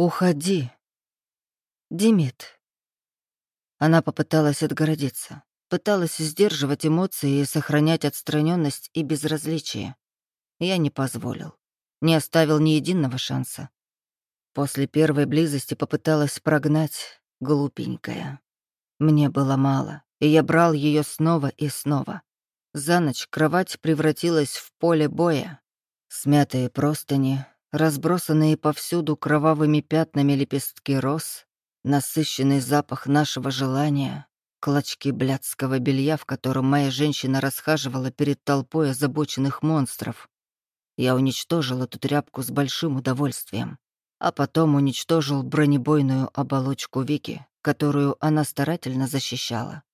Уходи. Димит. Она попыталась отгородиться, пыталась сдерживать эмоции и сохранять отстраненность и безразличие. Я не позволил. Не оставил ни единого шанса. После первой близости попыталась прогнать, глупенькая. Мне было мало, и я брал ее снова и снова. За ночь кровать превратилась в поле боя. Смятые простыни, разбросанные повсюду кровавыми пятнами лепестки роз, насыщенный запах нашего желания, клочки блядского белья, в котором моя женщина расхаживала перед толпой озабоченных монстров. Я уничтожил эту тряпку с большим удовольствием, а потом уничтожил бронебойную оболочку Вики, которую она старательно защищала.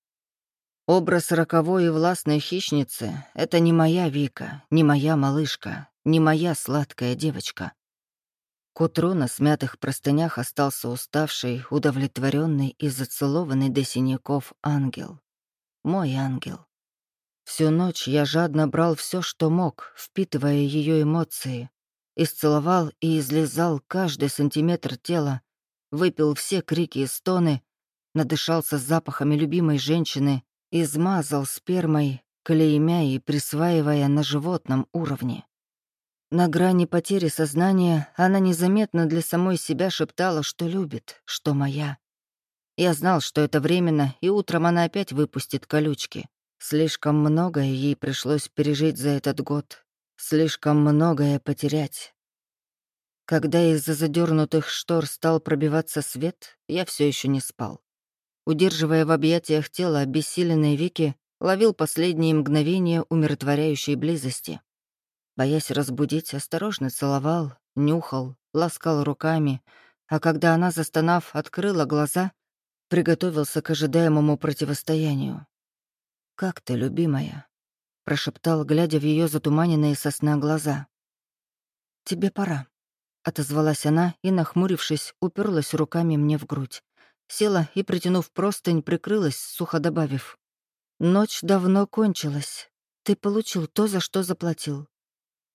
Образ роковой и властной хищницы — это не моя Вика, не моя малышка, не моя сладкая девочка. К утру на смятых простынях остался уставший, удовлетворенный и зацелованный до синяков ангел. Мой ангел. Всю ночь я жадно брал все, что мог, впитывая ее эмоции. Исцеловал и излезал каждый сантиметр тела, выпил все крики и стоны, надышался запахами любимой женщины, измазал спермой, клеймя и присваивая на животном уровне. На грани потери сознания она незаметно для самой себя шептала, что любит, что моя. Я знал, что это временно, и утром она опять выпустит колючки. Слишком многое ей пришлось пережить за этот год. Слишком многое потерять. Когда из-за задернутых штор стал пробиваться свет, я все еще не спал. Удерживая в объятиях тела обессиленной Вики, ловил последние мгновения умиротворяющей близости. Боясь разбудить, осторожно целовал, нюхал, ласкал руками, а когда она, застонав, открыла глаза, приготовился к ожидаемому противостоянию. «Как ты, любимая?» — прошептал, глядя в ее затуманенные сосна глаза. «Тебе пора», — отозвалась она и, нахмурившись, уперлась руками мне в грудь. Села и, притянув простынь, прикрылась, сухо добавив. «Ночь давно кончилась. Ты получил то, за что заплатил.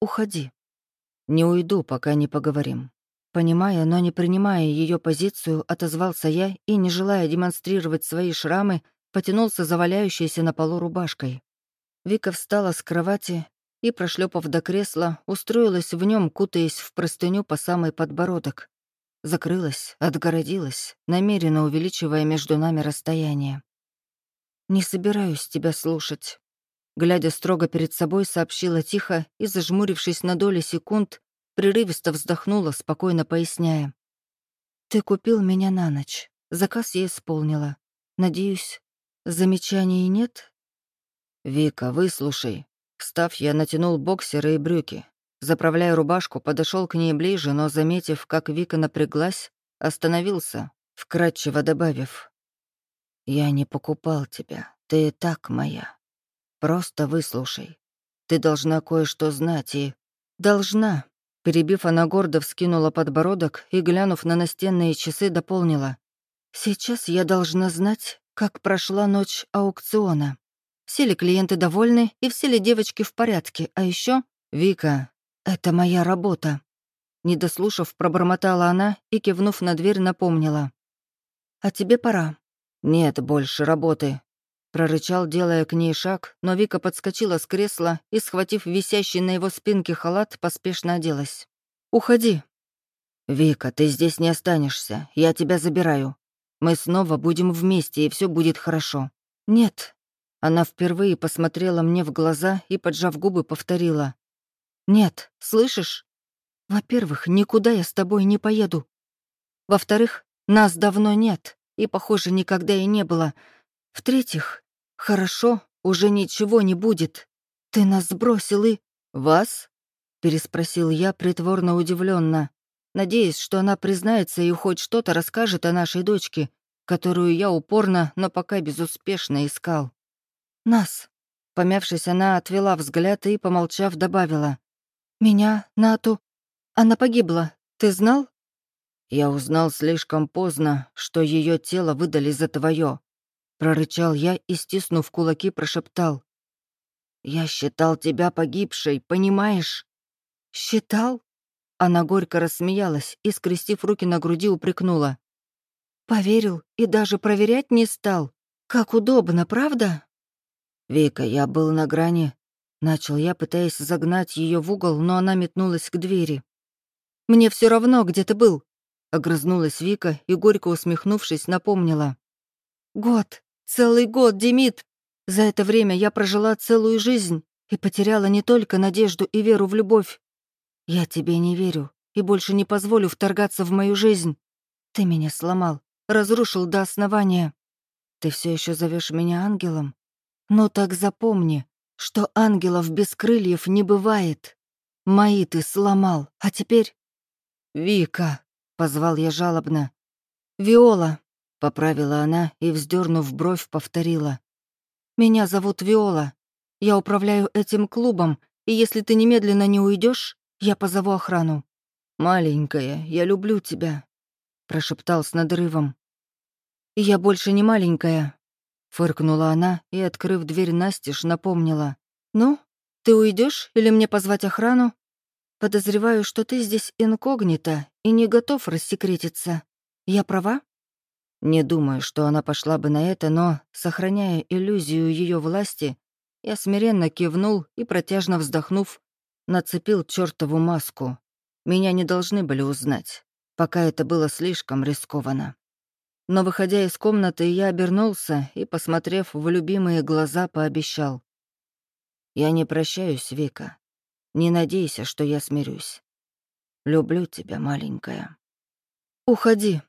Уходи. Не уйду, пока не поговорим. Понимая, но не принимая ее позицию, отозвался я и, не желая демонстрировать свои шрамы, потянулся за валяющейся на полу рубашкой. Вика встала с кровати и, прошлепав до кресла, устроилась в нем, кутаясь в простыню по самый подбородок. Закрылась, отгородилась, намеренно увеличивая между нами расстояние. «Не собираюсь тебя слушать», Глядя строго перед собой, сообщила тихо и, зажмурившись на доли секунд, прерывисто вздохнула, спокойно поясняя. «Ты купил меня на ночь. Заказ я исполнила. Надеюсь, замечаний нет?» «Вика, выслушай». Встав, я натянул боксеры и брюки. Заправляя рубашку, подошел к ней ближе, но, заметив, как Вика напряглась, остановился, вкратчиво добавив. «Я не покупал тебя. Ты и так моя. Просто выслушай. Ты должна кое-что знать и... Должна. Перебив, она гордо вскинула подбородок и, глянув на настенные часы, дополнила. «Сейчас я должна знать, как прошла ночь аукциона. Все ли клиенты довольны и все ли девочки в порядке, а еще Вика, это моя работа». Не дослушав, пробормотала она и, кивнув на дверь, напомнила. «А тебе пора». «Нет больше работы. Прорычал, делая к ней шаг, но Вика подскочила с кресла и, схватив висящий на его спинке халат, поспешно оделась. «Уходи». «Вика, ты здесь не останешься. Я тебя забираю. Мы снова будем вместе, и все будет хорошо». «Нет». Она впервые посмотрела мне в глаза и, поджав губы, повторила. «Нет, слышишь? Во-первых, никуда я с тобой не поеду. Во-вторых, нас давно нет, и, похоже, никогда и не было. В-третьих, хорошо, уже ничего не будет. Ты нас сбросил и... Вас? Переспросил я, притворно удивленно, надеясь, что она признается и хоть что-то расскажет о нашей дочке, которую я упорно, но пока безуспешно искал. Нас. Помявшись, она отвела взгляд и, помолчав, добавила. «Меня, Нату. Она погибла. Ты знал?» Я узнал слишком поздно, что ее тело выдали за твое. Прорычал я и, стиснув кулаки, прошептал. «Я считал тебя погибшей, понимаешь?» «Считал?» Она горько рассмеялась и, скрестив руки на груди, упрекнула. «Поверил и даже проверять не стал. Как удобно, правда?» «Вика, я был на грани», — начал я, пытаясь загнать ее в угол, но она метнулась к двери. «Мне все равно, где ты был», — огрызнулась Вика и, горько усмехнувшись, напомнила. «Год, целый год, Демид! За это время я прожила целую жизнь и потеряла не только надежду и веру в любовь. Я тебе не верю и больше не позволю вторгаться в мою жизнь. Ты меня сломал, разрушил до основания. Ты все еще зовешь меня ангелом? Ну так запомни, что ангелов без крыльев не бывает. Мои ты сломал, а теперь... «Вика!» — позвал я жалобно. «Виола!» — поправила она и, вздернув бровь, повторила. «Меня зовут Виола. Я управляю этим клубом, и если ты немедленно не уйдешь, я позову охрану». «Маленькая, я люблю тебя», — прошептал с надрывом. «Я больше не маленькая», — фыркнула она и, открыв дверь настежь, напомнила. «Ну, ты уйдешь или мне позвать охрану? Подозреваю, что ты здесь инкогнито и не готов рассекретиться. Я права?» Не думаю, что она пошла бы на это, но, сохраняя иллюзию ее власти, я смиренно кивнул и, протяжно вздохнув, нацепил чертову маску. Меня не должны были узнать, пока это было слишком рискованно. Но, выходя из комнаты, я обернулся и, посмотрев в любимые глаза, пообещал. «Я не прощаюсь, Вика. Не надейся, что я смирюсь. Люблю тебя, маленькая». «Уходи»,